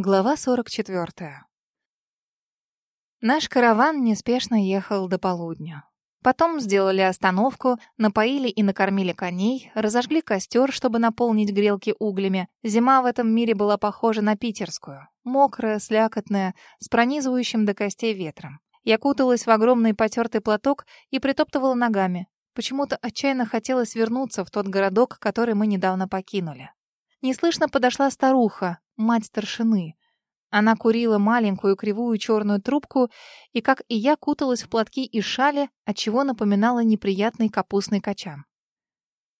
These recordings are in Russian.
Глава 44. Наш караван неспешно ехал до полудня. Потом сделали остановку, напоили и накормили коней, разожгли костер, чтобы наполнить грелки углями. Зима в этом мире была похожа на питерскую. Мокрая, слякотная, с пронизывающим до костей ветром. Я куталась в огромный потертый платок и притоптывала ногами. Почему-то отчаянно хотелось вернуться в тот городок, который мы недавно покинули. Неслышно подошла старуха, мать старшины. Она курила маленькую кривую черную трубку и, как и я, куталась в платки и шали, отчего напоминала неприятный капустный качан.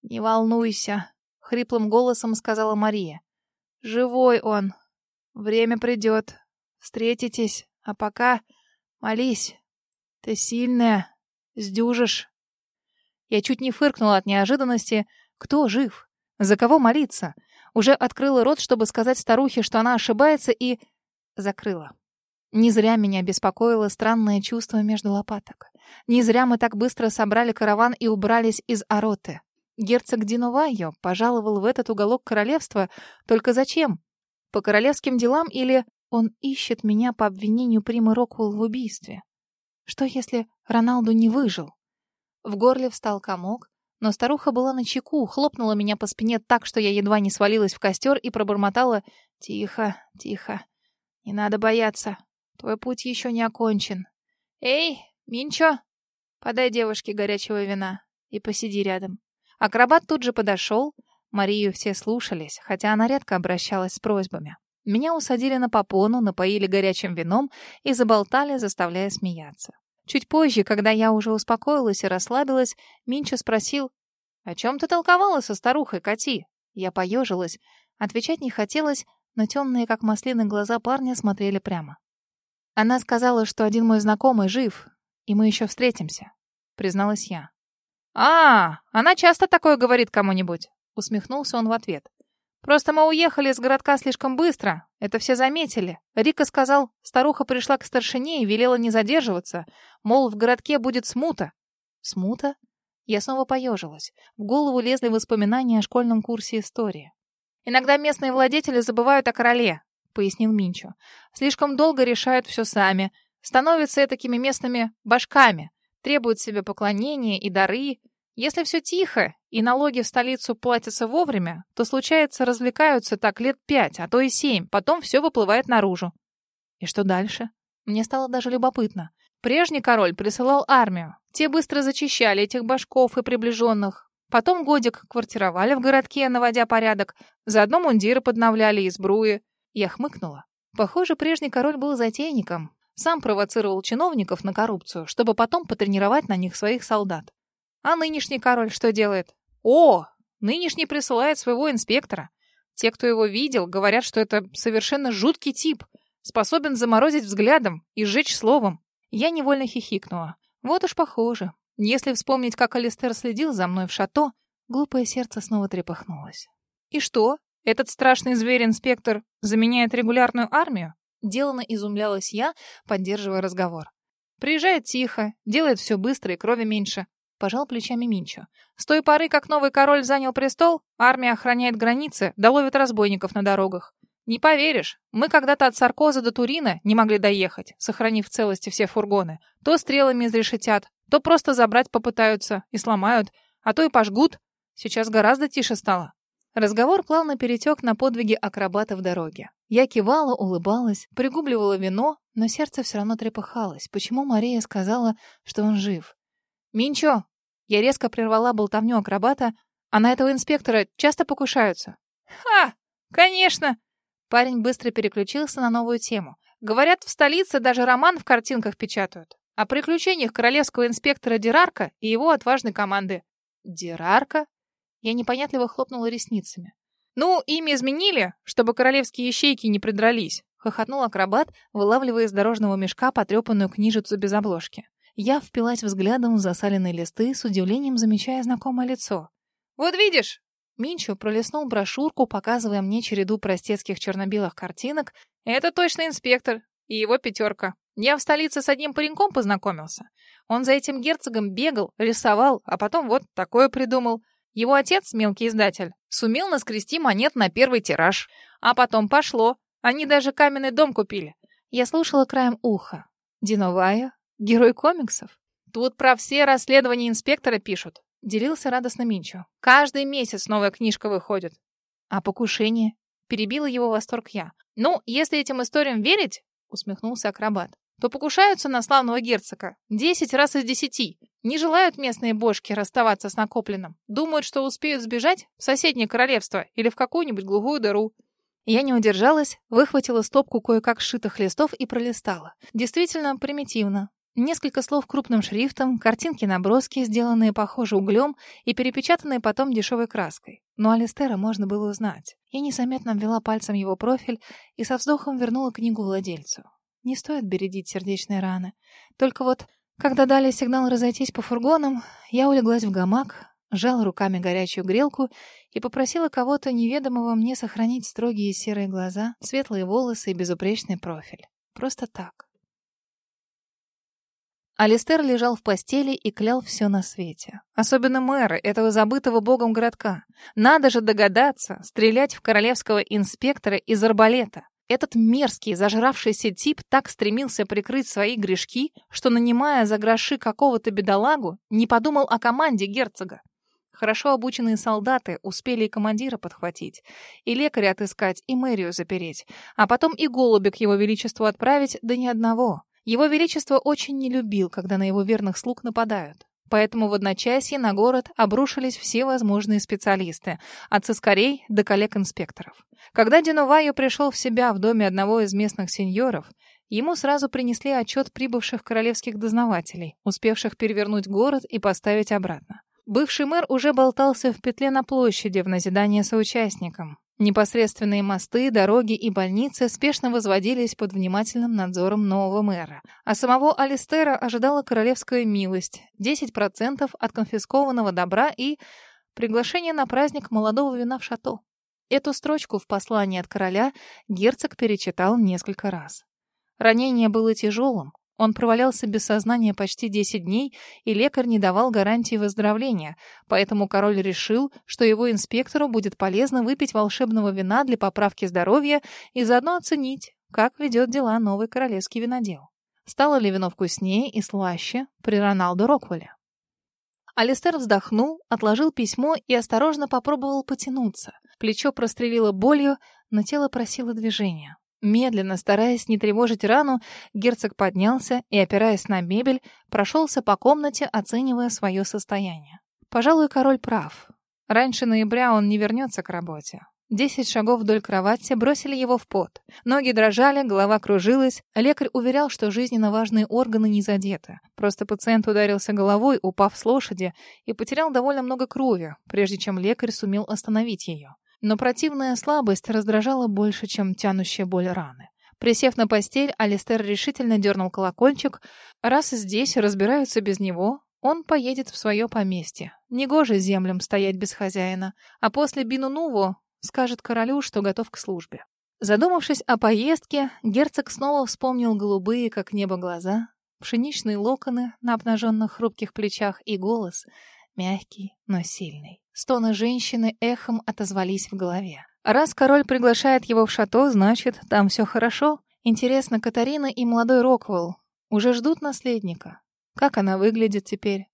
«Не волнуйся», — хриплым голосом сказала Мария. «Живой он. Время придет. Встретитесь. А пока молись. Ты сильная. Сдюжишь». Я чуть не фыркнула от неожиданности. Кто жив? За кого молиться? Уже открыла рот, чтобы сказать старухе, что она ошибается, и... закрыла. Не зря меня беспокоило странное чувство между лопаток. Не зря мы так быстро собрали караван и убрались из Ароты. Герцог Динувайо пожаловал в этот уголок королевства. Только зачем? По королевским делам или он ищет меня по обвинению Примы Роквелл в убийстве? Что, если Роналду не выжил? В горле встал комок, но старуха была на чеку, хлопнула меня по спине так, что я едва не свалилась в костер и пробормотала «Тихо, тихо, не надо бояться, твой путь еще не окончен. Эй, Минчо, подай девушке горячего вина и посиди рядом». Акробат тут же подошел, Марию все слушались, хотя она редко обращалась с просьбами. Меня усадили на попону, напоили горячим вином и заболтали, заставляя смеяться. Чуть позже, когда я уже успокоилась и расслабилась, Минча спросил, «О чем ты толковала со старухой, Кати?» Я поежилась. Отвечать не хотелось, но темные, как маслины, глаза парня смотрели прямо. Она сказала, что один мой знакомый жив, и мы еще встретимся, призналась я. «А, она часто такое говорит кому-нибудь», — усмехнулся он в ответ. Просто мы уехали из городка слишком быстро. Это все заметили. Рика сказал, старуха пришла к старшине и велела не задерживаться. Мол, в городке будет смута. Смута? Я снова поежилась. В голову лезли воспоминания о школьном курсе истории. «Иногда местные владетели забывают о короле», — пояснил Минчо. «Слишком долго решают все сами. Становятся такими местными башками. Требуют себе поклонения и дары. Если все тихо, и налоги в столицу платятся вовремя, то, случается, развлекаются так лет пять, а то и семь, потом все выплывает наружу. И что дальше? Мне стало даже любопытно. Прежний король присылал армию. Те быстро зачищали этих башков и приближенных. Потом годик квартировали в городке, наводя порядок. Заодно мундиры подновляли и сбруи. Я хмыкнула. Похоже, прежний король был затейником. Сам провоцировал чиновников на коррупцию, чтобы потом потренировать на них своих солдат. А нынешний король что делает? О, нынешний присылает своего инспектора. Те, кто его видел, говорят, что это совершенно жуткий тип, способен заморозить взглядом и сжечь словом. Я невольно хихикнула. Вот уж похоже. Если вспомнить, как Алистер следил за мной в шато, глупое сердце снова трепыхнулось. И что? Этот страшный зверь-инспектор заменяет регулярную армию? Делано изумлялась я, поддерживая разговор. Приезжает тихо, делает все быстро и крови меньше. Пожал плечами Минчо. С той поры, как новый король занял престол, армия охраняет границы, да ловит разбойников на дорогах. Не поверишь, мы когда-то от Саркоза до Турина не могли доехать, сохранив в целости все фургоны. То стрелами изрешетят, то просто забрать попытаются и сломают, а то и пожгут. Сейчас гораздо тише стало. Разговор плавно перетек на подвиги акробата в дороге. Я кивала, улыбалась, пригубливала вино, но сердце все равно трепыхалось. Почему Мария сказала, что он жив? «Минчо!» Я резко прервала болтовню акробата. «А на этого инспектора часто покушаются?» «Ха! Конечно!» Парень быстро переключился на новую тему. «Говорят, в столице даже роман в картинках печатают. О приключениях королевского инспектора Дерарка и его отважной команды». «Дерарка?» Я непонятливо хлопнула ресницами. «Ну, имя изменили, чтобы королевские ищейки не придрались», — хохотнул акробат, вылавливая из дорожного мешка потрепанную книжицу без обложки. Я впилась взглядом в засаленные листы, с удивлением замечая знакомое лицо. «Вот видишь!» Минчо пролистнул брошюрку, показывая мне череду простецких черно-белых картинок. «Это точно инспектор. И его пятерка. Я в столице с одним пареньком познакомился. Он за этим герцогом бегал, рисовал, а потом вот такое придумал. Его отец, мелкий издатель, сумел наскрести монет на первый тираж. А потом пошло. Они даже каменный дом купили. Я слушала краем уха. Диновая? Герой комиксов? Тут про все расследования инспектора пишут. Делился радостно Минчо. Каждый месяц новая книжка выходит. А покушение? Перебила его восторг я. Ну, если этим историям верить, усмехнулся акробат, то покушаются на славного герцога. Десять раз из десяти. Не желают местные бошки расставаться с накопленным. Думают, что успеют сбежать в соседнее королевство или в какую-нибудь глухую дыру. Я не удержалась, выхватила стопку кое-как сшитых листов и пролистала. Действительно примитивно. Несколько слов крупным шрифтом, картинки-наброски, сделанные, похоже, углем и перепечатанные потом дешевой краской. Но Алистера можно было узнать. Я незаметно ввела пальцем его профиль и со вздохом вернула книгу владельцу. Не стоит бередить сердечные раны. Только вот, когда дали сигнал разойтись по фургонам, я улеглась в гамак, сжала руками горячую грелку и попросила кого-то неведомого мне сохранить строгие серые глаза, светлые волосы и безупречный профиль. Просто так. Алистер лежал в постели и клял все на свете. Особенно мэра этого забытого богом городка. Надо же догадаться, стрелять в королевского инспектора из арбалета. Этот мерзкий, зажравшийся тип так стремился прикрыть свои грешки, что, нанимая за гроши какого-то бедолагу, не подумал о команде герцога. Хорошо обученные солдаты успели и командира подхватить, и лекаря отыскать, и мэрию запереть, а потом и голуби к его величеству отправить, да ни одного. Его Величество очень не любил, когда на его верных слуг нападают. Поэтому в одночасье на город обрушились все возможные специалисты, от цискарей до коллег-инспекторов. Когда Динувайо пришел в себя в доме одного из местных сеньоров, ему сразу принесли отчет прибывших королевских дознавателей, успевших перевернуть город и поставить обратно. Бывший мэр уже болтался в петле на площади в назидание соучастникам. Непосредственные мосты, дороги и больницы спешно возводились под внимательным надзором нового мэра. А самого Алистера ожидала королевская милость, 10% от конфискованного добра и приглашение на праздник молодого вина в шато. Эту строчку в послании от короля герцог перечитал несколько раз. Ранение было тяжелым, он провалялся без сознания почти 10 дней, и лекарь не давал гарантии выздоровления, поэтому король решил, что его инспектору будет полезно выпить волшебного вина для поправки здоровья и заодно оценить, как ведет дела новый королевский винодел. Стало ли вино вкуснее и слаще при Роналду Роквелле? Алистер вздохнул, отложил письмо и осторожно попробовал потянуться. Плечо прострелило болью, но тело просило движения. Медленно, стараясь не тревожить рану, герцог поднялся и, опираясь на мебель, прошелся по комнате, оценивая свое состояние. Пожалуй, король прав. Раньше ноября он не вернется к работе. Десять шагов вдоль кровати бросили его в пот. Ноги дрожали, голова кружилась. Лекарь уверял, что жизненно важные органы не задеты. Просто пациент ударился головой, упав с лошади, и потерял довольно много крови, прежде чем лекарь сумел остановить ее. Но противная слабость раздражала больше, чем тянущая боль раны. Присев на постель, Алистер решительно дернул колокольчик. Раз здесь разбираются без него, он поедет в свое поместье. Негоже землям стоять без хозяина. А после Бину-Нуву скажет королю, что готов к службе. Задумавшись о поездке, герцог снова вспомнил голубые, как небо, глаза, пшеничные локоны на обнаженных хрупких плечах и голос, мягкий, но сильный. Стоны женщины эхом отозвались в голове. Раз король приглашает его в шато, значит, там все хорошо. Интересно, Катарина и молодой Роквелл уже ждут наследника. Как она выглядит теперь?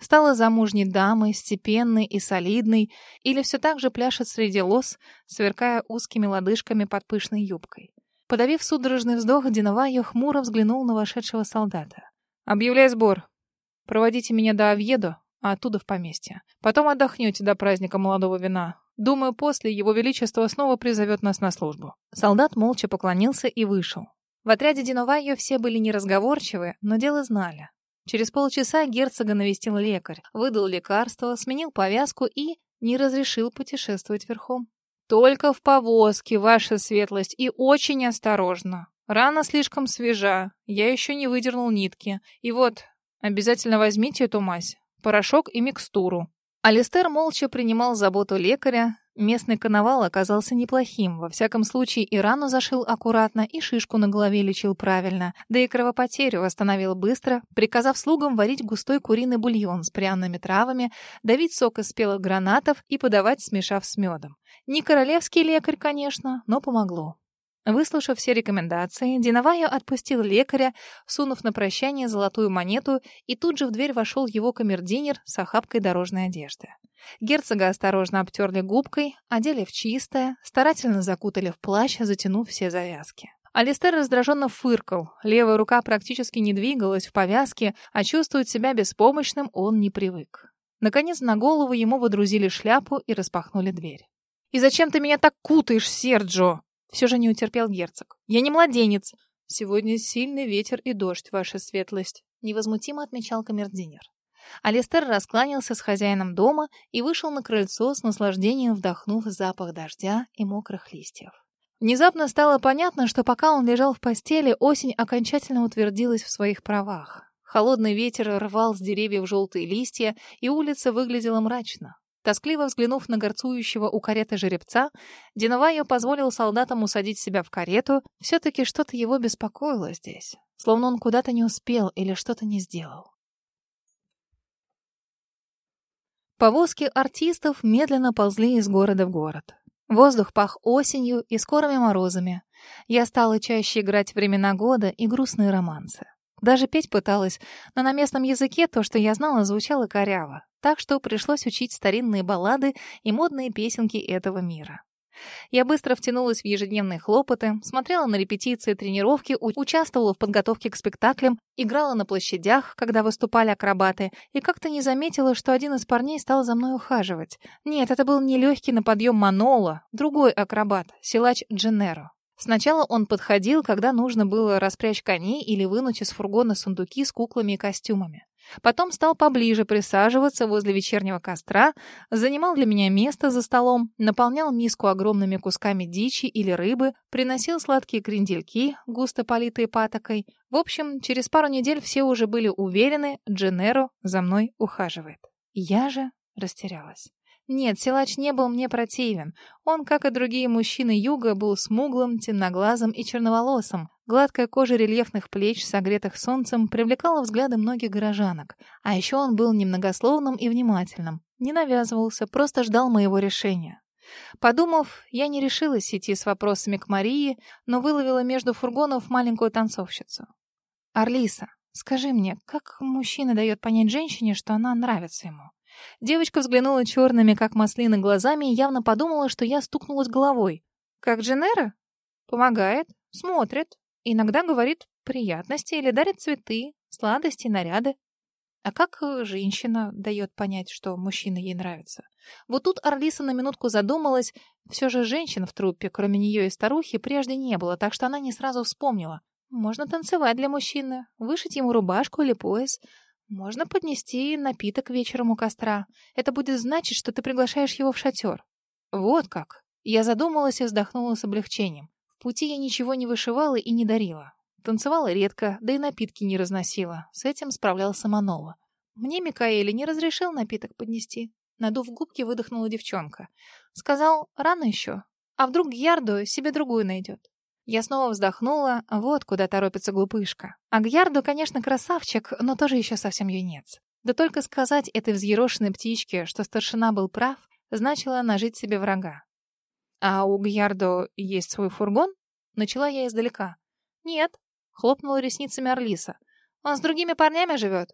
Стала замужней дамой, степенной и солидной, или все так же пляшет среди лос, сверкая узкими лодыжками под пышной юбкой? Подавив судорожный вздох, Диновайо хмуро взглянул на вошедшего солдата. «Объявляй сбор. Проводите меня до Авьедо, а оттуда в поместье. Потом отдохнете до праздника молодого вина. Думаю, после его величество снова призовет нас на службу». Солдат молча поклонился и вышел. В отряде Диновайо все были неразговорчивы, но дело знали. Через полчаса герцога навестил лекарь, выдал лекарство, сменил повязку и не разрешил путешествовать верхом. «Только в повозке, ваша светлость, и очень осторожно. Рана слишком свежа, я еще не выдернул нитки. И вот, обязательно возьмите эту мазь порошок и микстуру. Алистер молча принимал заботу лекаря. Местный коновал оказался неплохим. Во всяком случае, и рану зашил аккуратно, и шишку на голове лечил правильно. Да и кровопотерю восстановил быстро, приказав слугам варить густой куриный бульон с пряными травами, давить сок из спелых гранатов и подавать, смешав с медом. Не королевский лекарь, конечно, но помогло. Выслушав все рекомендации, Диноваю отпустил лекаря, сунув на прощание золотую монету, и тут же в дверь вошел его камердинер с охапкой дорожной одежды. Герцога осторожно обтерли губкой, одели в чистое, старательно закутали в плащ, затянув все завязки. Алистер раздраженно фыркал, левая рука практически не двигалась в повязке, а чувствовать себя беспомощным он не привык. Наконец на голову ему водрузили шляпу и распахнули дверь. «И зачем ты меня так кутаешь, Серджо?» Все же не утерпел герцог. «Я не младенец!» «Сегодня сильный ветер и дождь, ваша светлость», — невозмутимо отмечал камердинер. Алистер раскланялся с хозяином дома и вышел на крыльцо с наслаждением вдохнув запах дождя и мокрых листьев. Внезапно стало понятно, что пока он лежал в постели, осень окончательно утвердилась в своих правах. Холодный ветер рвал с деревьев желтые листья, и улица выглядела мрачно. Тоскливо взглянув на горцующего у кареты жеребца, Диновайо позволил солдатам усадить себя в карету. Все-таки что-то его беспокоило здесь. Словно он куда-то не успел или что-то не сделал. Повозки артистов медленно ползли из города в город. Воздух пах осенью и скорыми морозами. Я стала чаще играть времена года и грустные романсы. Даже петь пыталась, но на местном языке то, что я знала, звучало коряво. Так что пришлось учить старинные баллады и модные песенки этого мира. Я быстро втянулась в ежедневные хлопоты, смотрела на репетиции, тренировки, участвовала в подготовке к спектаклям, играла на площадях, когда выступали акробаты, и как-то не заметила, что один из парней стал за мной ухаживать. Нет, это был не легкий на подъем Манола, другой акробат, силач Дженеро. Сначала он подходил, когда нужно было распрячь коней или вынуть из фургона сундуки с куклами и костюмами. Потом стал поближе присаживаться возле вечернего костра, занимал для меня место за столом, наполнял миску огромными кусками дичи или рыбы, приносил сладкие крендельки, густо политые патокой. В общем, через пару недель все уже были уверены, Дженеро за мной ухаживает. Я же растерялась. Нет, силач не был мне противен. Он, как и другие мужчины юга, был смуглым, темноглазым и черноволосым. Гладкая кожа рельефных плеч, согретых солнцем, привлекала взгляды многих горожанок. А еще он был немногословным и внимательным. Не навязывался, просто ждал моего решения. Подумав, я не решилась идти с вопросами к Марии, но выловила между фургонов маленькую танцовщицу. «Орлиса, скажи мне, как мужчина дает понять женщине, что она нравится ему?» Девочка взглянула черными, как маслины, глазами и явно подумала, что я стукнулась головой. «Как Дженера?» «Помогает, смотрит, иногда говорит приятности или дарит цветы, сладости, наряды. А как э, женщина дает понять, что мужчина ей нравится? Вот тут Орлиса на минутку задумалась. Все же женщин в труппе, кроме нее и старухи, прежде не было, так что она не сразу вспомнила. Можно танцевать для мужчины, вышить ему рубашку или пояс. Можно поднести напиток вечером у костра. Это будет значить, что ты приглашаешь его в шатер. Вот как. Я задумалась и вздохнула с облегчением. Пути я ничего не вышивала и не дарила. Танцевала редко, да и напитки не разносила. С этим справлялся Манова. Мне Микаэли не разрешил напиток поднести. Надув губки, выдохнула девчонка. Сказал, рано еще. А вдруг Гьярдо себе другую найдет. Я снова вздохнула, вот куда торопится глупышка. Агьярду, конечно, красавчик, но тоже еще совсем юнец. Да только сказать этой взъерошенной птичке, что старшина был прав, значило нажить себе врага. «А у Гьярдо есть свой фургон?» Начала я издалека. «Нет», — хлопнула ресницами Орлиса. «Он с другими парнями живет».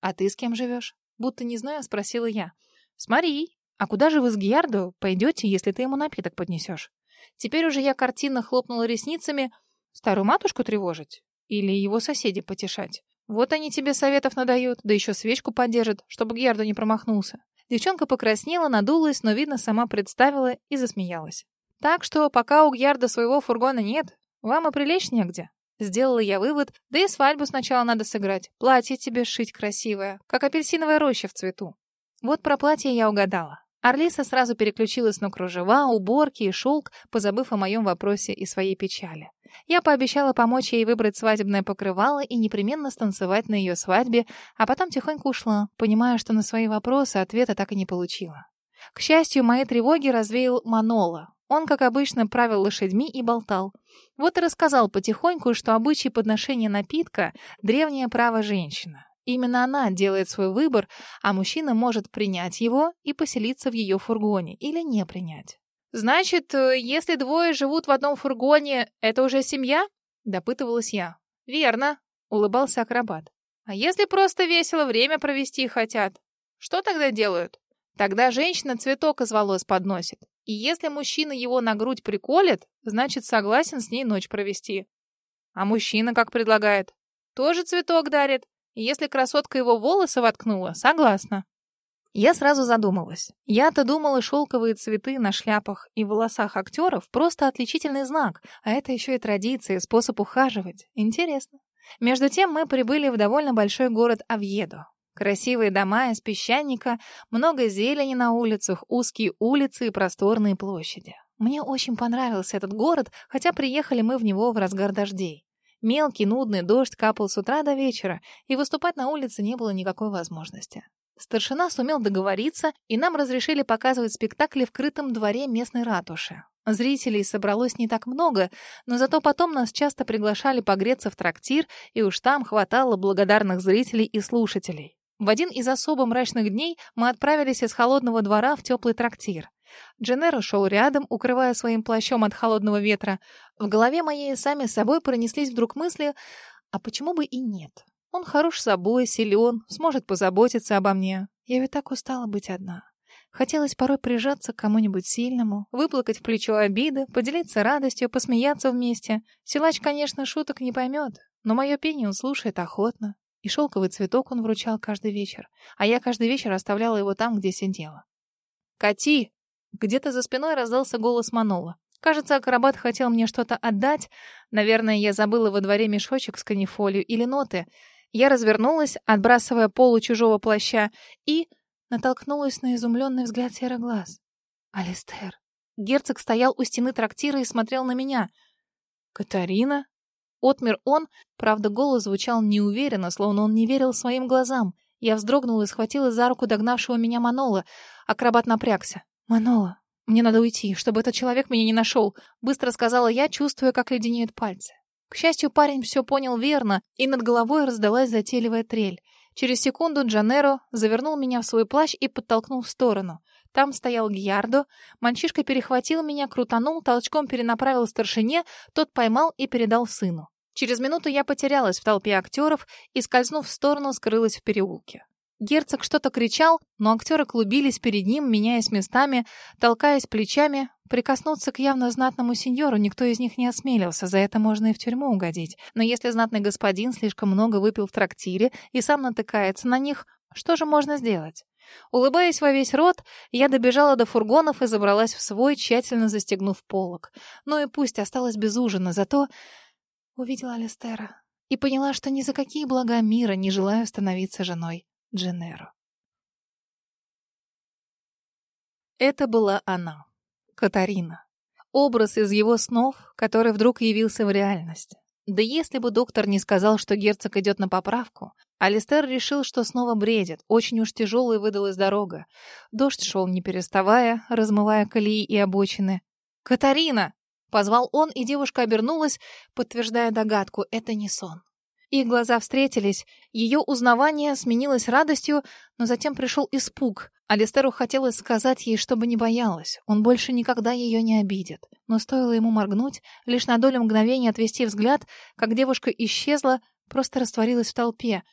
«А ты с кем живешь?» Будто не знаю, спросила я. «С Марией. А куда же вы с Гьярдо пойдете, если ты ему напиток поднесешь?» Теперь уже я картинно хлопнула ресницами. Старую матушку тревожить? Или его соседей потешать? Вот они тебе советов надают, да еще свечку поддержат, чтобы Гьярдо не промахнулся. Девчонка покраснела, надулась, но, видно, сама представила и засмеялась. Так что, пока у Гьярда своего фургона нет, вам и прилечь негде. Сделала я вывод, да и свадьбу сначала надо сыграть. Платье тебе шить красивое, как апельсиновая роща в цвету. Вот про платье я угадала. Орлиса сразу переключилась на кружева, уборки и шелк, позабыв о моем вопросе и своей печали. Я пообещала помочь ей выбрать свадебное покрывало и непременно станцевать на ее свадьбе, а потом тихонько ушла, понимая, что на свои вопросы ответа так и не получила. К счастью, мои тревоги развеял Манола. Он, как обычно, правил лошадьми и болтал. Вот и рассказал потихоньку, что обычай подношения напитка — древнее право женщины. Именно она делает свой выбор, а мужчина может принять его и поселиться в ее фургоне или не принять. «Значит, э, если двое живут в одном фургоне, это уже семья?» — допытывалась я. «Верно», — улыбался акробат. «А если просто весело время провести хотят? Что тогда делают?» Тогда женщина цветок из волос подносит. И если мужчина его на грудь приколет, значит, согласен с ней ночь провести. А мужчина как предлагает? Тоже цветок дарит. И если красотка его волосы воткнула, согласна. Я сразу задумалась. Я-то думала, шелковые цветы на шляпах и волосах актеров просто отличительный знак, а это еще и традиция, способ ухаживать. Интересно. Между тем мы прибыли в довольно большой город Авьедо. Красивые дома из песчаника, много зелени на улицах, узкие улицы и просторные площади. Мне очень понравился этот город, хотя приехали мы в него в разгар дождей. Мелкий, нудный дождь капал с утра до вечера, и выступать на улице не было никакой возможности. Старшина сумел договориться, и нам разрешили показывать спектакли в крытом дворе местной ратуши. Зрителей собралось не так много, но зато потом нас часто приглашали погреться в трактир, и уж там хватало благодарных зрителей и слушателей. В один из особо мрачных дней мы отправились из холодного двора в теплый трактир. Дженеро шел рядом, укрывая своим плащом от холодного ветра. В голове моей сами собой пронеслись вдруг мысли, а почему бы и нет? Он хорош собой, силен, сможет позаботиться обо мне. Я ведь так устала быть одна. Хотелось порой прижаться к кому-нибудь сильному, выплакать в плечо обиды, поделиться радостью, посмеяться вместе. Силач, конечно, шуток не поймет, но мое пение он слушает охотно. И шелковый цветок он вручал каждый вечер, а я каждый вечер оставляла его там, где сидела. «Кати!» Где-то за спиной раздался голос Манола. Кажется, акробат хотел мне что-то отдать. Наверное, я забыла во дворе мешочек с канифолью или ноты — я развернулась, отбрасывая полу чужого плаща, и натолкнулась на изумленный взгляд серых глаз. «Алистер!» Герцог стоял у стены трактира и смотрел на меня. «Катарина?» Отмер он, правда, голос звучал неуверенно, словно он не верил своим глазам. Я вздрогнула и схватила за руку догнавшего меня Манола. Акробат напрягся. «Манола, мне надо уйти, чтобы этот человек меня не нашел», — быстро сказала я, чувствуя, как леденеют пальцы. К счастью, парень все понял верно, и над головой раздалась затейливая трель. Через секунду Джанеро завернул меня в свой плащ и подтолкнул в сторону. Там стоял Гьярдо. Мальчишка перехватил меня, крутанул, толчком перенаправил старшине, тот поймал и передал сыну. Через минуту я потерялась в толпе актеров и, скользнув в сторону, скрылась в переулке. Герцог что-то кричал, но актеры клубились перед ним, меняясь местами, толкаясь плечами. Прикоснуться к явно знатному сеньору никто из них не осмелился, за это можно и в тюрьму угодить. Но если знатный господин слишком много выпил в трактире и сам натыкается на них, что же можно сделать? Улыбаясь во весь рот, я добежала до фургонов и забралась в свой, тщательно застегнув полок. Ну и пусть осталась без ужина, зато увидела Алистера и поняла, что ни за какие блага мира не желаю становиться женой. Дженеро. Это была она, Катарина. Образ из его снов, который вдруг явился в реальность. Да если бы доктор не сказал, что герцог идет на поправку, Алистер решил, что снова бредит. Очень уж тяжелой выдалась дорога. Дождь шел не переставая, размывая колеи и обочины. «Катарина!» — позвал он, и девушка обернулась, подтверждая догадку — это не сон. Их глаза встретились, ее узнавание сменилось радостью, но затем пришел испуг. Алистеру хотелось сказать ей, чтобы не боялась, он больше никогда ее не обидит. Но стоило ему моргнуть, лишь на долю мгновения отвести взгляд, как девушка исчезла, просто растворилась в толпе.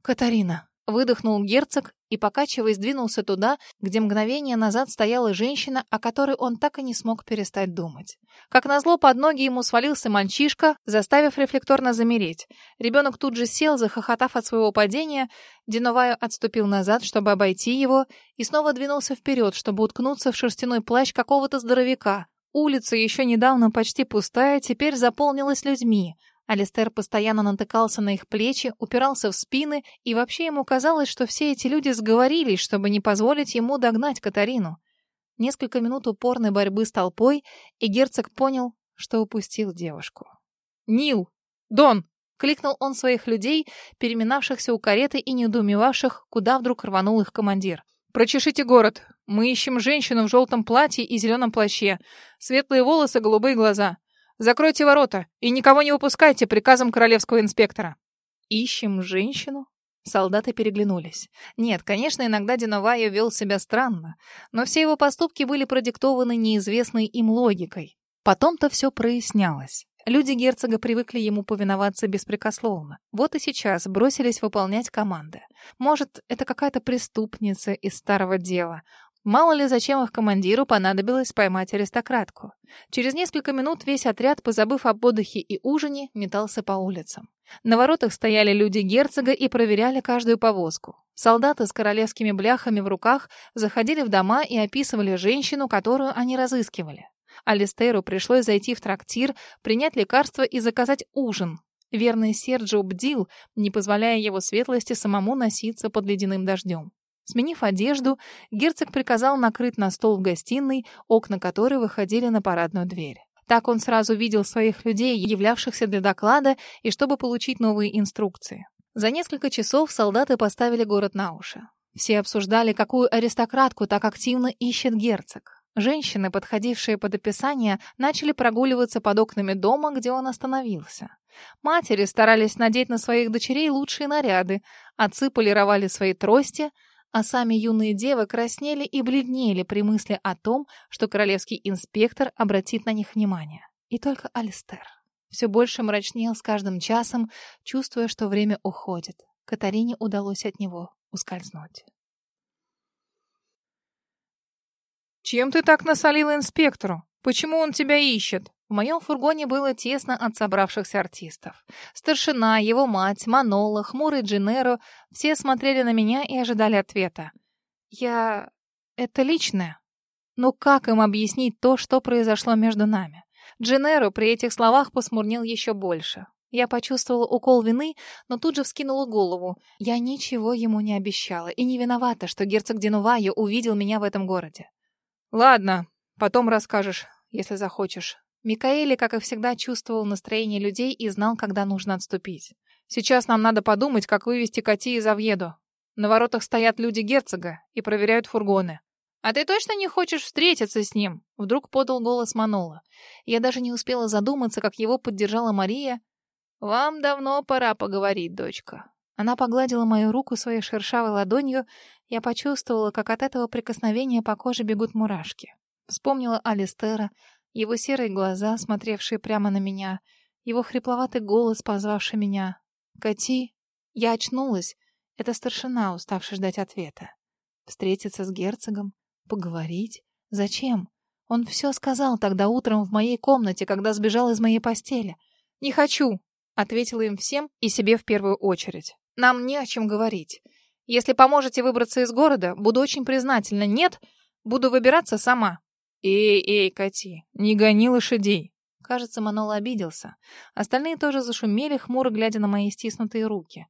«Катарина», Выдохнул герцог и, покачиваясь, двинулся туда, где мгновение назад стояла женщина, о которой он так и не смог перестать думать. Как назло, под ноги ему свалился мальчишка, заставив рефлекторно замереть. Ребенок тут же сел, захохотав от своего падения. Диноваю отступил назад, чтобы обойти его, и снова двинулся вперед, чтобы уткнуться в шерстяной плащ какого-то здоровяка. Улица, еще недавно почти пустая, теперь заполнилась людьми — Алистер постоянно натыкался на их плечи, упирался в спины, и вообще ему казалось, что все эти люди сговорились, чтобы не позволить ему догнать Катарину. Несколько минут упорной борьбы с толпой, и герцог понял, что упустил девушку. «Нил! Дон!» — кликнул он своих людей, переминавшихся у кареты и недоумевавших, куда вдруг рванул их командир. «Прочешите город. Мы ищем женщину в желтом платье и зеленом плаще. Светлые волосы, голубые глаза. Закройте ворота и никого не выпускайте приказом королевского инспектора. Ищем женщину? Солдаты переглянулись. Нет, конечно, иногда Диновая вел себя странно, но все его поступки были продиктованы неизвестной им логикой. Потом-то все прояснялось. Люди герцога привыкли ему повиноваться беспрекословно. Вот и сейчас бросились выполнять команды. Может, это какая-то преступница из старого дела. Мало ли, зачем их командиру понадобилось поймать аристократку. Через несколько минут весь отряд, позабыв об отдыхе и ужине, метался по улицам. На воротах стояли люди герцога и проверяли каждую повозку. Солдаты с королевскими бляхами в руках заходили в дома и описывали женщину, которую они разыскивали. Алистеру пришлось зайти в трактир, принять лекарство и заказать ужин. Верный Серджио бдил, не позволяя его светлости самому носиться под ледяным дождем. Сменив одежду, герцог приказал накрыть на стол в гостиной, окна которой выходили на парадную дверь. Так он сразу видел своих людей, являвшихся для доклада, и чтобы получить новые инструкции. За несколько часов солдаты поставили город на уши. Все обсуждали, какую аристократку так активно ищет герцог. Женщины, подходившие под описание, начали прогуливаться под окнами дома, где он остановился. Матери старались надеть на своих дочерей лучшие наряды, отцы полировали свои трости — а сами юные девы краснели и бледнели при мысли о том, что королевский инспектор обратит на них внимание. И только Алистер все больше мрачнел с каждым часом, чувствуя, что время уходит. Катарине удалось от него ускользнуть. «Чем ты так насолила инспектору? Почему он тебя ищет?» В моем фургоне было тесно от собравшихся артистов. Старшина, его мать, Манола, хмурый Джинеро — все смотрели на меня и ожидали ответа. Я... это личное. Но как им объяснить то, что произошло между нами? Джинеро при этих словах посмурнел еще больше. Я почувствовала укол вины, но тут же вскинула голову. Я ничего ему не обещала и не виновата, что герцог Денуваю увидел меня в этом городе. «Ладно, потом расскажешь, если захочешь. Микаэли, как и всегда, чувствовал настроение людей и знал, когда нужно отступить. «Сейчас нам надо подумать, как вывести Кати из Авьедо. На воротах стоят люди герцога и проверяют фургоны. «А ты точно не хочешь встретиться с ним?» Вдруг подал голос Манола. Я даже не успела задуматься, как его поддержала Мария. «Вам давно пора поговорить, дочка». Она погладила мою руку своей шершавой ладонью. Я почувствовала, как от этого прикосновения по коже бегут мурашки. Вспомнила Алистера, его серые глаза, смотревшие прямо на меня, его хрипловатый голос, позвавший меня. «Кати!» Я очнулась. Это старшина, уставший ждать ответа. Встретиться с герцогом? Поговорить? Зачем? Он все сказал тогда утром в моей комнате, когда сбежал из моей постели. «Не хочу!» — ответила им всем и себе в первую очередь. «Нам не о чем говорить. Если поможете выбраться из города, буду очень признательна. Нет, буду выбираться сама». «Эй, эй, Кати, не гони лошадей!» Кажется, Манола обиделся. Остальные тоже зашумели, хмуро глядя на мои стиснутые руки.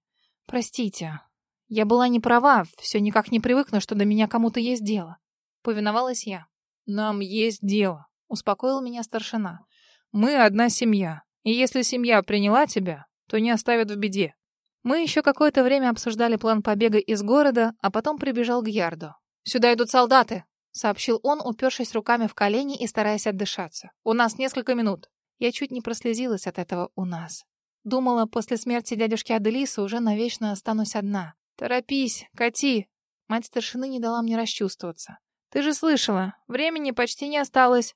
«Простите, я была не права, все никак не привыкну, что до меня кому-то есть дело». Повиновалась я. «Нам есть дело», — успокоил меня старшина. «Мы одна семья, и если семья приняла тебя, то не оставят в беде». Мы еще какое-то время обсуждали план побега из города, а потом прибежал к Ярду. «Сюда идут солдаты!» — сообщил он, упершись руками в колени и стараясь отдышаться. «У нас несколько минут». Я чуть не прослезилась от этого «у нас». Думала, после смерти дядюшки Аделиса уже навечно останусь одна. «Торопись, кати!» Мать старшины не дала мне расчувствоваться. «Ты же слышала, времени почти не осталось».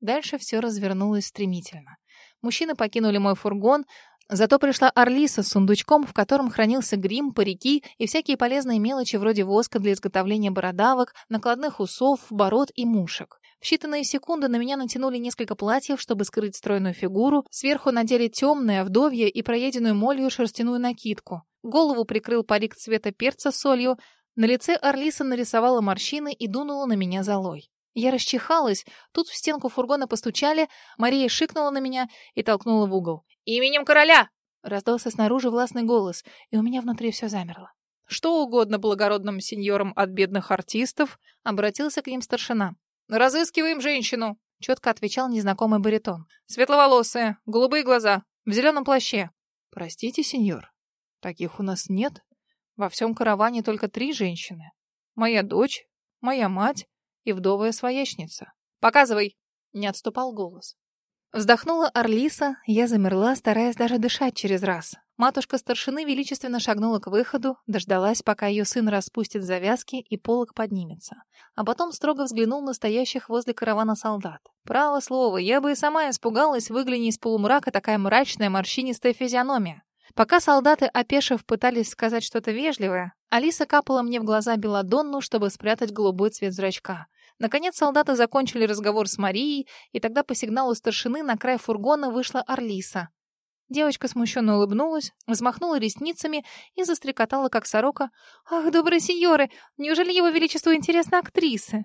Дальше все развернулось стремительно. Мужчины покинули мой фургон, Зато пришла Орлиса с сундучком, в котором хранился грим, парики и всякие полезные мелочи вроде воска для изготовления бородавок, накладных усов, бород и мушек. В считанные секунды на меня натянули несколько платьев, чтобы скрыть стройную фигуру, сверху надели темное, вдовье и проеденную молью шерстяную накидку. Голову прикрыл парик цвета перца солью, на лице Орлиса нарисовала морщины и дунула на меня золой. Я расчихалась, тут в стенку фургона постучали, Мария шикнула на меня и толкнула в угол. «Именем короля!» — раздался снаружи властный голос, и у меня внутри все замерло. «Что угодно благородным сеньорам от бедных артистов», — обратился к ним старшина. «Разыскиваем женщину», — четко отвечал незнакомый баритон. «Светловолосая, голубые глаза, в зеленом плаще». «Простите, сеньор, таких у нас нет. Во всем караване только три женщины. Моя дочь, моя мать и вдовая своячница. «Показывай!» — не отступал голос. Вздохнула Орлиса, я замерла, стараясь даже дышать через раз. Матушка старшины величественно шагнула к выходу, дождалась, пока ее сын распустит завязки и полог поднимется. А потом строго взглянул на стоящих возле каравана солдат. Право слово, я бы и сама испугалась, выгляни из полумрака такая мрачная морщинистая физиономия. Пока солдаты, опешив, пытались сказать что-то вежливое, Алиса капала мне в глаза белодонну, чтобы спрятать голубой цвет зрачка. Наконец солдаты закончили разговор с Марией, и тогда по сигналу старшины на край фургона вышла Орлиса. Девочка смущенно улыбнулась, взмахнула ресницами и застрекотала, как сорока. «Ах, добрые сеньоры! Неужели его величеству интересны актрисы?»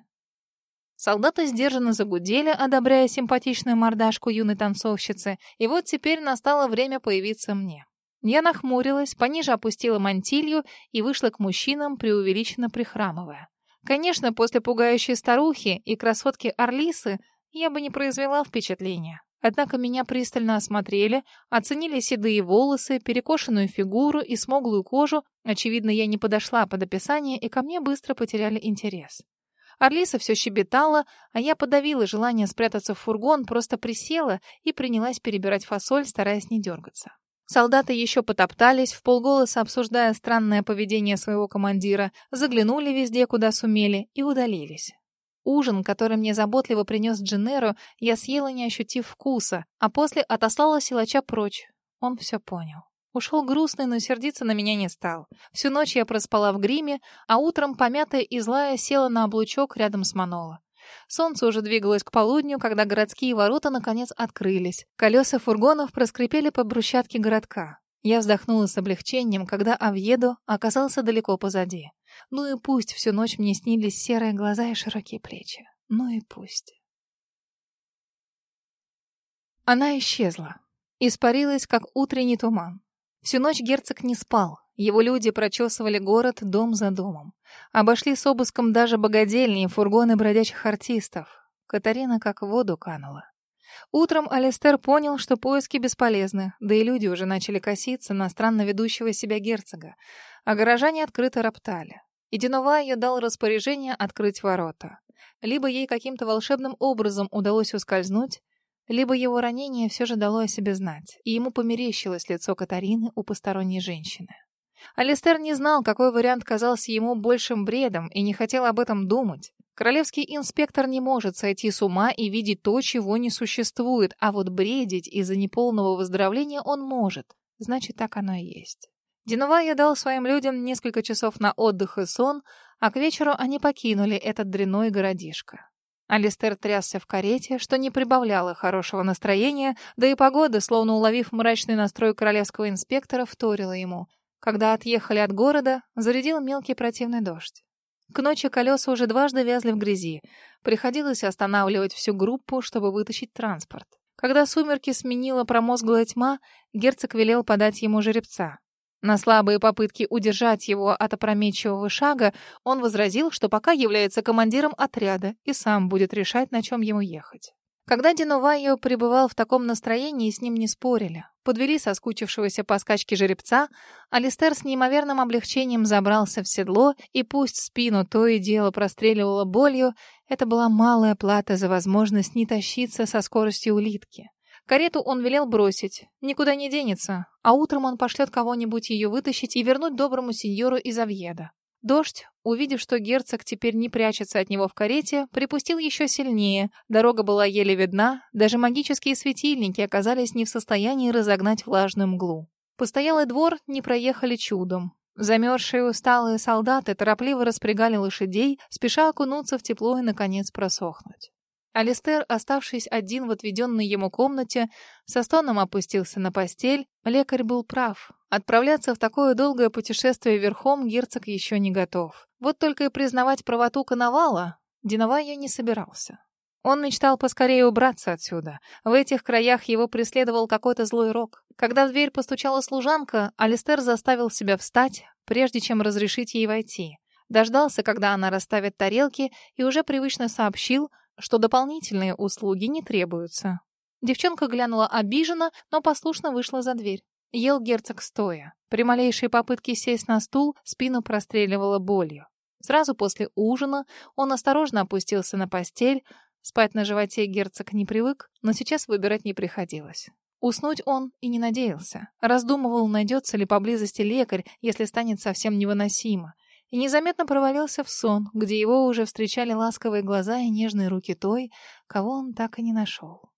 Солдаты сдержанно загудели, одобряя симпатичную мордашку юной танцовщицы, и вот теперь настало время появиться мне. Я нахмурилась, пониже опустила мантилью и вышла к мужчинам, преувеличенно прихрамывая. Конечно, после пугающей старухи и красотки Орлисы я бы не произвела впечатления. Однако меня пристально осмотрели, оценили седые волосы, перекошенную фигуру и смуглую кожу. Очевидно, я не подошла под описание, и ко мне быстро потеряли интерес. Орлиса все щебетала, а я подавила желание спрятаться в фургон, просто присела и принялась перебирать фасоль, стараясь не дергаться. Солдаты еще потоптались, в полголоса обсуждая странное поведение своего командира, заглянули везде, куда сумели, и удалились. Ужин, который мне заботливо принес Дженеро, я съела, не ощутив вкуса, а после отослала силача прочь. Он все понял. Ушел грустный, но сердиться на меня не стал. Всю ночь я проспала в гриме, а утром, помятая и злая, села на облучок рядом с Маноло. Солнце уже двигалось к полудню, когда городские ворота наконец открылись. Колеса фургонов проскрипели по брусчатке городка. Я вздохнула с облегчением, когда Авьедо оказался далеко позади. Ну и пусть всю ночь мне снились серые глаза и широкие плечи. Ну и пусть. Она исчезла. Испарилась, как утренний туман. Всю ночь герцог не спал. Его люди прочесывали город дом за домом. Обошли с обыском даже богадельни и фургоны бродячих артистов. Катарина как в воду канула. Утром Алистер понял, что поиски бесполезны, да и люди уже начали коситься на странно ведущего себя герцога, а горожане открыто роптали. И Динова ее дал распоряжение открыть ворота. Либо ей каким-то волшебным образом удалось ускользнуть, либо его ранение все же дало о себе знать, и ему померещилось лицо Катарины у посторонней женщины. Алистер не знал, какой вариант казался ему большим бредом, и не хотел об этом думать. Королевский инспектор не может сойти с ума и видеть то, чего не существует, а вот бредить из-за неполного выздоровления он может. Значит, так оно и есть. Динувая дал своим людям несколько часов на отдых и сон, а к вечеру они покинули этот дряной городишко. Алистер трясся в карете, что не прибавляло хорошего настроения, да и погода, словно уловив мрачный настрой королевского инспектора, вторила ему — когда отъехали от города, зарядил мелкий противный дождь. К ночи колеса уже дважды вязли в грязи. Приходилось останавливать всю группу, чтобы вытащить транспорт. Когда сумерки сменила промозглая тьма, герцог велел подать ему жеребца. На слабые попытки удержать его от опрометчивого шага, он возразил, что пока является командиром отряда и сам будет решать, на чем ему ехать. Когда Динувайо пребывал в таком настроении, с ним не спорили. Подвели соскучившегося по скачке жеребца, Алистер с неимоверным облегчением забрался в седло, и пусть спину то и дело простреливало болью, это была малая плата за возможность не тащиться со скоростью улитки. Карету он велел бросить, никуда не денется, а утром он пошлет кого-нибудь ее вытащить и вернуть доброму сеньору из Авьеда. Дождь, увидев, что герцог теперь не прячется от него в карете, припустил еще сильнее. Дорога была еле видна, даже магические светильники оказались не в состоянии разогнать влажную мглу. Постоялый двор не проехали чудом. Замерзшие усталые солдаты торопливо распрягали лошадей, спеша окунуться в тепло и, наконец, просохнуть. Алистер, оставшись один в отведенной ему комнате, со стоном опустился на постель. Лекарь был прав. Отправляться в такое долгое путешествие верхом герцог еще не готов. Вот только и признавать правоту Коновала Диновая не собирался. Он мечтал поскорее убраться отсюда. В этих краях его преследовал какой-то злой рок. Когда в дверь постучала служанка, Алистер заставил себя встать, прежде чем разрешить ей войти. Дождался, когда она расставит тарелки, и уже привычно сообщил — что дополнительные услуги не требуются. Девчонка глянула обиженно, но послушно вышла за дверь. Ел герцог стоя. При малейшей попытке сесть на стул спину простреливала болью. Сразу после ужина он осторожно опустился на постель, Спать на животе герцог не привык, но сейчас выбирать не приходилось. Уснуть он и не надеялся. Раздумывал, найдется ли поблизости лекарь, если станет совсем невыносимо. И незаметно провалился в сон, где его уже встречали ласковые глаза и нежные руки той, кого он так и не нашел.